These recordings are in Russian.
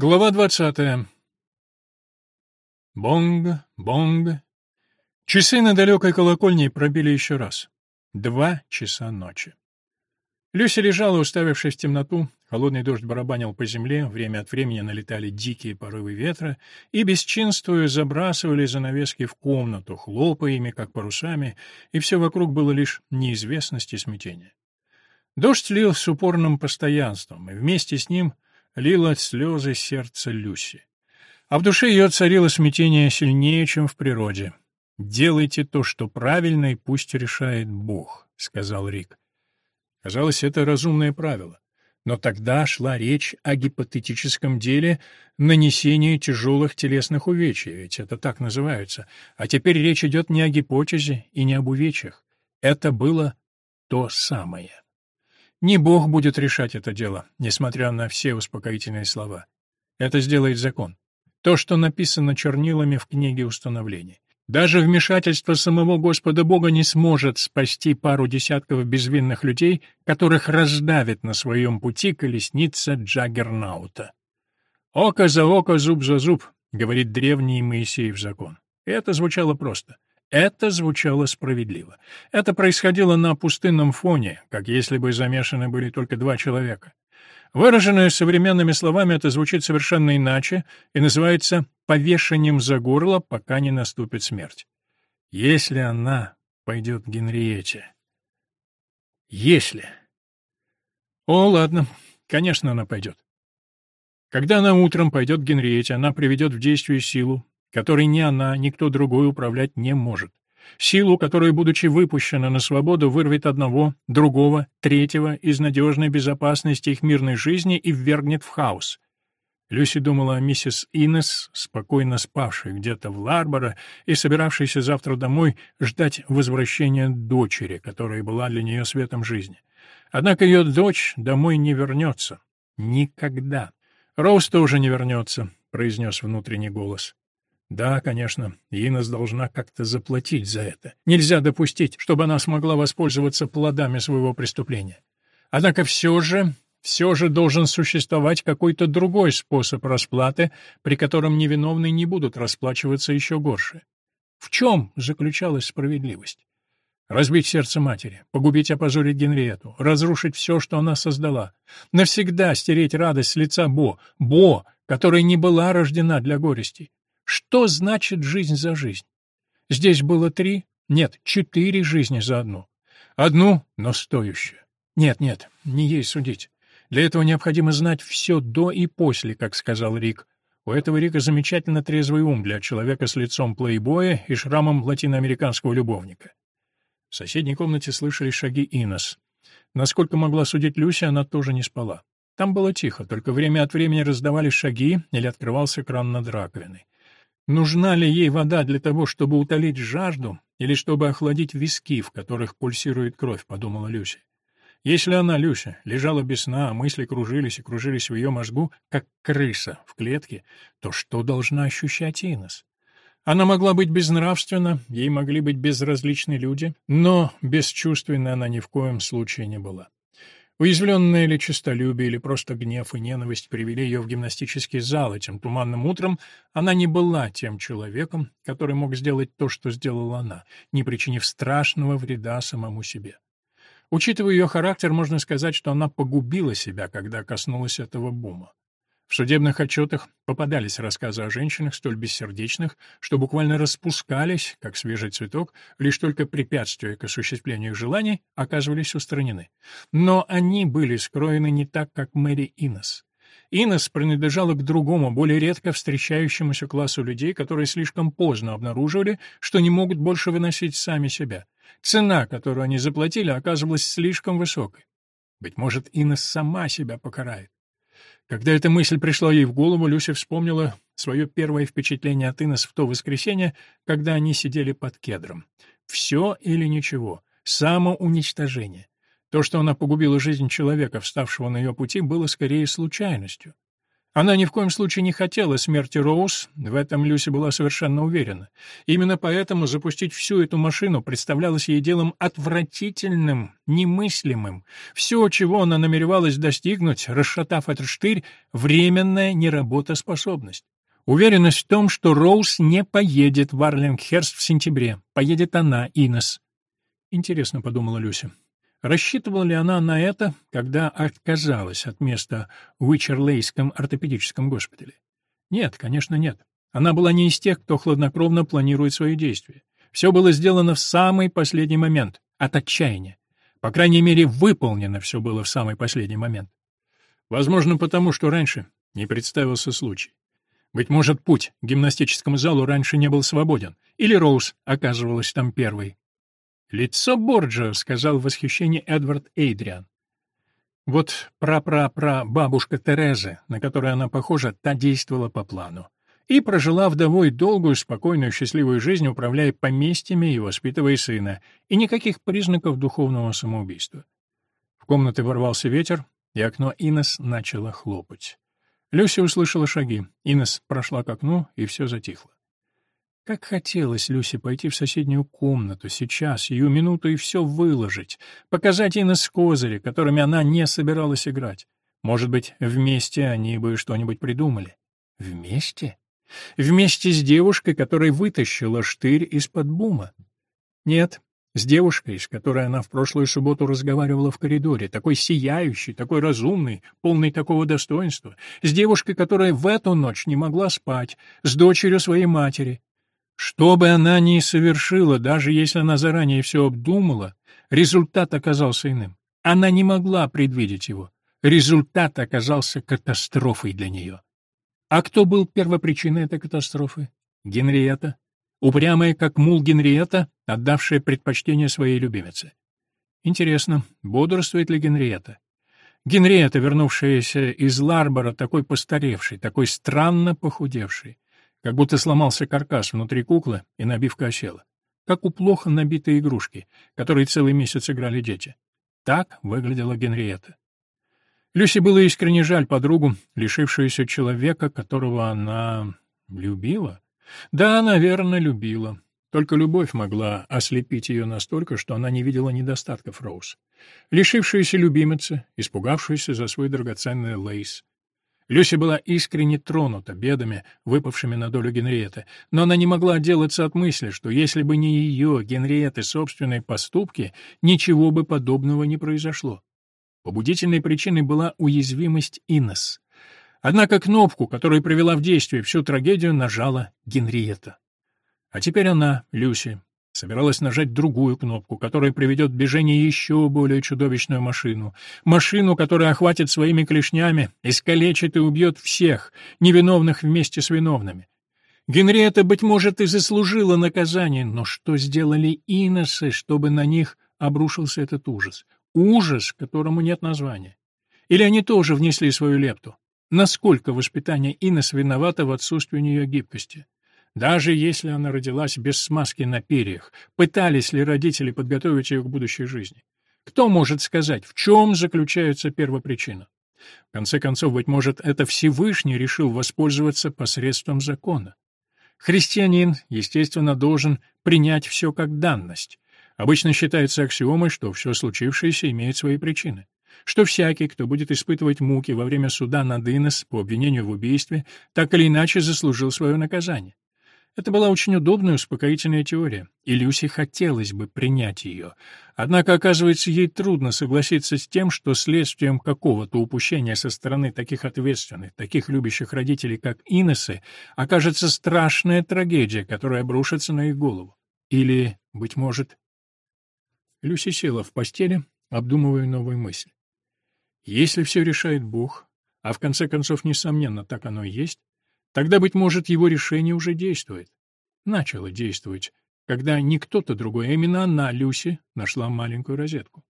Глава двадцатая. Бонг, бонг. Часы на далекой колокольне пробили еще раз. Два часа ночи. Люся лежала, уставившись в темноту. Холодный дождь барабанил по земле, время от времени налетали дикие порывы ветра и, бесчинствуя, забрасывали занавески в комнату, хлопая ими, как парусами, и все вокруг было лишь неизвестность и смятение. Дождь лил с упорным постоянством, и вместе с ним — лило слезы сердца Люси. А в душе ее царило смятение сильнее, чем в природе. «Делайте то, что правильно, и пусть решает Бог», — сказал Рик. Казалось, это разумное правило. Но тогда шла речь о гипотетическом деле нанесения тяжелых телесных увечий, ведь это так называется. А теперь речь идет не о гипотезе и не об увечьях. Это было то самое. Не Бог будет решать это дело, несмотря на все успокоительные слова. Это сделает закон. То, что написано чернилами в книге установлений. Даже вмешательство самого Господа Бога не сможет спасти пару десятков безвинных людей, которых раздавит на своем пути колесница Джаггернаута. «Око за око, зуб за зуб», — говорит древний Моисеев закон. Это звучало просто — это звучало справедливо. Это происходило на пустынном фоне, как если бы замешаны были только два человека. Выраженное современными словами, это звучит совершенно иначе и называется «повешением за горло, пока не наступит смерть». Если она пойдет к Генриете. Если. О, ладно, конечно, она пойдет. Когда она утром пойдет к Генриете, она приведет в действие силу, которой ни она, ни кто другой управлять не может. Силу, которая, будучи выпущена на свободу, вырвет одного, другого, третьего из надежной безопасности их мирной жизни и ввергнет в хаос. Люси думала о миссис Иннес, спокойно спавшей где-то в Ларборо и собиравшейся завтра домой ждать возвращения дочери, которая была для нее светом жизни. Однако ее дочь домой не вернется. Никогда. Роуз тоже не вернется, — произнес внутренний голос. Да, конечно, Инес должна как-то заплатить за это. Нельзя допустить, чтобы она смогла воспользоваться плодами своего преступления. Однако все же, все же должен существовать какой-то другой способ расплаты, при котором невиновные не будут расплачиваться еще горше. В чем заключалась справедливость? Разбить сердце матери, погубить опозорить Генриету, разрушить все, что она создала, навсегда стереть радость с лица Бо, Бо, которая не была рождена для горестей. Что значит жизнь за жизнь? Здесь было три, нет, четыре жизни за одну. Одну, но стоящую. Нет, нет, не ей судить. Для этого необходимо знать все до и после, как сказал Рик. У этого Рика замечательно трезвый ум для человека с лицом плейбоя и шрамом латиноамериканского любовника. В соседней комнате слышали шаги Инес. Насколько могла судить Люся, она тоже не спала. Там было тихо, только время от времени раздавались шаги или открывался кран над раковиной. Нужна ли ей вода для того, чтобы утолить жажду, или чтобы охладить виски, в которых пульсирует кровь, подумала Люся. Если она, Люся, лежала без сна, а мысли кружились и кружились в ее мозгу, как крыса в клетке, то что должна ощущать Инес? Она могла быть безнравственна, ей могли быть безразличны люди, но бесчувственна она ни в коем случае не была. Уязвленное ли честолюбие, или просто гнев и ненависть привели ее в гимнастический зал этим туманным утром, она не была тем человеком, который мог сделать то, что сделала она, не причинив страшного вреда самому себе. Учитывая ее характер, можно сказать, что она погубила себя, когда коснулась этого бума. В судебных отчетах попадались рассказы о женщинах столь бессердечных, что буквально распускались, как свежий цветок, лишь только препятствия к осуществлению желаний оказывались устранены. Но они были скроены не так, как Мэри Иннес. Иннес принадлежала к другому, более редко встречающемуся классу людей, которые слишком поздно обнаруживали, что не могут больше выносить сами себя. Цена, которую они заплатили, оказывалась слишком высокой. Быть может, Иннес сама себя покарает. Когда эта мысль пришла ей в голову, Люся вспомнила свое первое впечатление от Инес в то воскресенье, когда они сидели под кедром. Все или ничего. Самоуничтожение. То, что она погубила жизнь человека, вставшего на ее пути, было скорее случайностью. Она ни в коем случае не хотела смерти Роуз, в этом Люси была совершенно уверена. Именно поэтому запустить всю эту машину представлялось ей делом отвратительным, немыслимым. Все, чего она намеревалась достигнуть, расшатав этот штырь, временная неработоспособность. Уверенность в том, что Роуз не поедет в Арлингхерст в сентябре. Поедет она, Инес. Интересно, подумала Люся. Рассчитывала ли она на это, когда отказалась от места в Уичерлейском ортопедическом госпитале? Нет, конечно, нет. Она была не из тех, кто хладнокровно планирует свои действия. Все было сделано в самый последний момент, от отчаяния. По крайней мере, выполнено все было в самый последний момент. Возможно, потому что раньше не представился случай. Быть может, путь к гимнастическому залу раньше не был свободен, или Роуз оказывалась там первой. «Лицо Борджа», — сказал в восхищении Эдвард Эйдриан. Вот пра-пра-пра бабушка Терезы, на которую она похожа, та действовала по плану. И прожила вдовой долгую, спокойную, счастливую жизнь, управляя поместьями и воспитывая сына, и никаких признаков духовного самоубийства. В комнаты ворвался ветер, и окно Инес начало хлопать. Люся услышала шаги. Инес прошла к окну, и все затихло. Как хотелось Люсе пойти в соседнюю комнату сейчас, ее минуту и все выложить, показать Инес козыри, которыми она не собиралась играть. Может быть, вместе они бы что-нибудь придумали. Вместе? Вместе с девушкой, которая вытащила штырь из-под бума? Нет, с девушкой, с которой она в прошлую субботу разговаривала в коридоре, такой сияющий, такой разумный, полный такого достоинства, с девушкой, которая в эту ночь не могла спать, с дочерью своей матери, что бы она ни совершила, даже если она заранее все обдумала, результат оказался иным. Она не могла предвидеть его. Результат оказался катастрофой для нее. А кто был первопричиной этой катастрофы? Генриетта. Упрямая, как мул Генриетта, отдавшая предпочтение своей любимице. Интересно, бодрствует ли Генриетта? Генриетта, вернувшаяся из Ларбора, такой постаревший, такой странно похудевший. Как будто сломался каркас внутри куклы, и набивка осела. Как у плохо набитой игрушки, которые целый месяц играли дети. Так выглядела Генриетта. Люси было искренне жаль подругу, лишившуюся человека, которого она любила. Да, наверное, любила. Только любовь могла ослепить ее настолько, что она не видела недостатков Роуз. Лишившаяся любимицы, испугавшаяся за свой драгоценный лейс, Люси была искренне тронута бедами, выпавшими на долю Генриетты, но она не могла отделаться от мысли, что если бы не ее, Генриетты, собственные поступки, ничего бы подобного не произошло. Побудительной причиной была уязвимость Иннес. Однако кнопку, которая привела в действие всю трагедию, нажала Генриетта. А теперь она, Люси, собиралась нажать другую кнопку, которая приведет в движение еще более чудовищную машину. Машину, которая охватит своими клешнями, искалечит и убьет всех, невиновных вместе с виновными. Генриетта, быть может, и заслужила наказание, но что сделали иносы, чтобы на них обрушился этот ужас? Ужас, которому нет названия. Или они тоже внесли свою лепту? Насколько воспитание Инес виновато в отсутствии у нее гибкости? Даже если она родилась без смазки на перьях, пытались ли родители подготовить ее к будущей жизни? Кто может сказать, в чем заключается первопричина? В конце концов, быть может, это Всевышний решил воспользоваться посредством закона. Христианин, естественно, должен принять все как данность. Обычно считается аксиомой, что все случившееся имеет свои причины что всякий, кто будет испытывать муки во время суда над Инес по обвинению в убийстве, так или иначе заслужил свое наказание. Это была очень удобная успокоительная теория, и Люси хотелось бы принять ее. Однако, оказывается, ей трудно согласиться с тем, что следствием какого-то упущения со стороны таких ответственных, таких любящих родителей, как Инессы, окажется страшная трагедия, которая обрушится на их голову. Или, быть может... Люси села в постели, обдумывая новую мысль. Если все решает Бог, а в конце концов, несомненно, так оно и есть, Тогда, быть может, его решение уже действует. Начало действовать, когда не кто-то другой, а именно она, Люси, нашла маленькую розетку.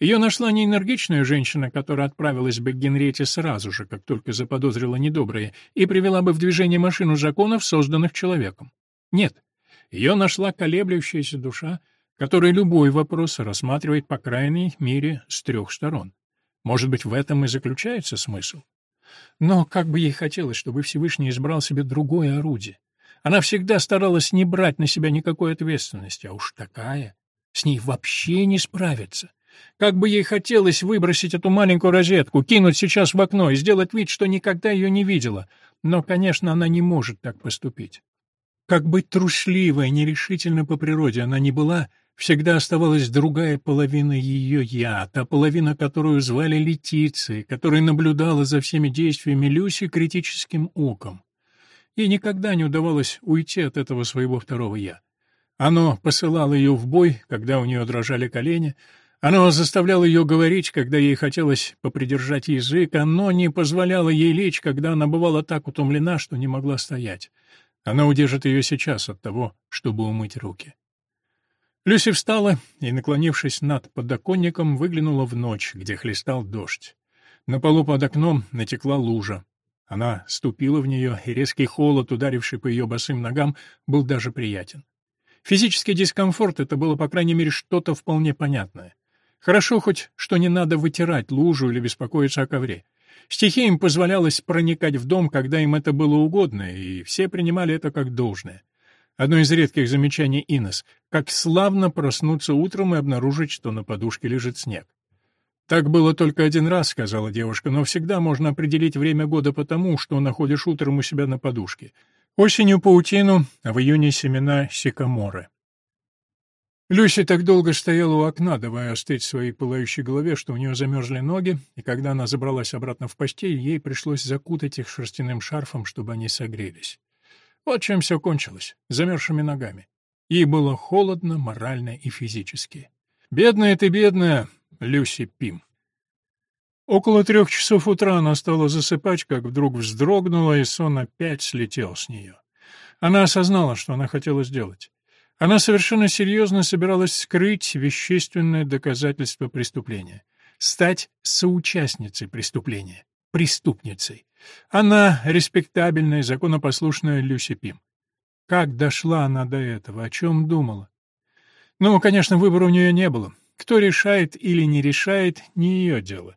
Ее нашла не энергичная женщина, которая отправилась бы к Генрете сразу же, как только заподозрила недоброе, и привела бы в движение машину законов, созданных человеком. Нет, ее нашла колеблющаяся душа, которая любой вопрос рассматривает по крайней мере с трех сторон. Может быть, в этом и заключается смысл? Но как бы ей хотелось, чтобы Всевышний избрал себе другое орудие. Она всегда старалась не брать на себя никакой ответственности, а уж такая, с ней вообще не справиться. Как бы ей хотелось выбросить эту маленькую розетку, кинуть сейчас в окно и сделать вид, что никогда ее не видела. Но, конечно, она не может так поступить. Как быть трусливой, нерешительно по природе она не была, всегда оставалась другая половина ее «я», та половина, которую звали Летицией, которая наблюдала за всеми действиями Люси критическим оком. Ей никогда не удавалось уйти от этого своего второго «я». Оно посылало ее в бой, когда у нее дрожали колени, оно заставляло ее говорить, когда ей хотелось попридержать язык, оно не позволяло ей лечь, когда она бывала так утомлена, что не могла стоять. Она удержит ее сейчас от того, чтобы умыть руки. Люси встала и, наклонившись над подоконником, выглянула в ночь, где хлестал дождь. На полу под окном натекла лужа. Она ступила в нее, и резкий холод, ударивший по ее босым ногам, был даже приятен. Физический дискомфорт — это было, по крайней мере, что-то вполне понятное. Хорошо хоть, что не надо вытирать лужу или беспокоиться о ковре. Стихия им позволялось проникать в дом, когда им это было угодно, и все принимали это как должное. Одно из редких замечаний Инес — как славно проснуться утром и обнаружить, что на подушке лежит снег. «Так было только один раз», — сказала девушка, — «но всегда можно определить время года по тому, что находишь утром у себя на подушке. Осенью паутину, а в июне семена сикаморы». Люся так долго стояла у окна, давая остыть своей пылающей голове, что у нее замерзли ноги, и когда она забралась обратно в постель, ей пришлось закутать их шерстяным шарфом, чтобы они согрелись. Вот чем все кончилось, замерзшими ногами. Ей было холодно, морально и физически. «Бедная ты, бедная!» — Люси Пим. Около трех часов утра она стала засыпать, как вдруг вздрогнула, и сон опять слетел с нее. Она осознала, что она хотела сделать. Она совершенно серьезно собиралась скрыть вещественное доказательство преступления, стать соучастницей преступления, преступницей. Она респектабельная, законопослушная Люси Пим. Как дошла она до этого, о чем думала? Ну, конечно, выбора у нее не было. Кто решает или не решает, не ее дело.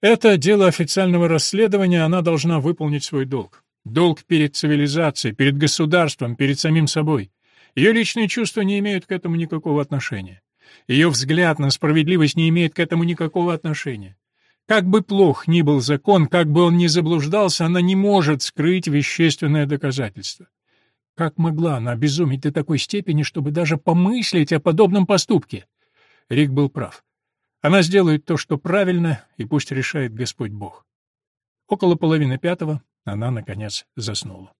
Это дело официального расследования, она должна выполнить свой долг. Долг перед цивилизацией, перед государством, перед самим собой. Ее личные чувства не имеют к этому никакого отношения. Ее взгляд на справедливость не имеет к этому никакого отношения. Как бы плох ни был закон, как бы он ни заблуждался, она не может скрыть вещественное доказательство. Как могла она обезуметь до такой степени, чтобы даже помыслить о подобном поступке? Рик был прав. Она сделает то, что правильно, и пусть решает Господь Бог. Около половины пятого она, наконец, заснула.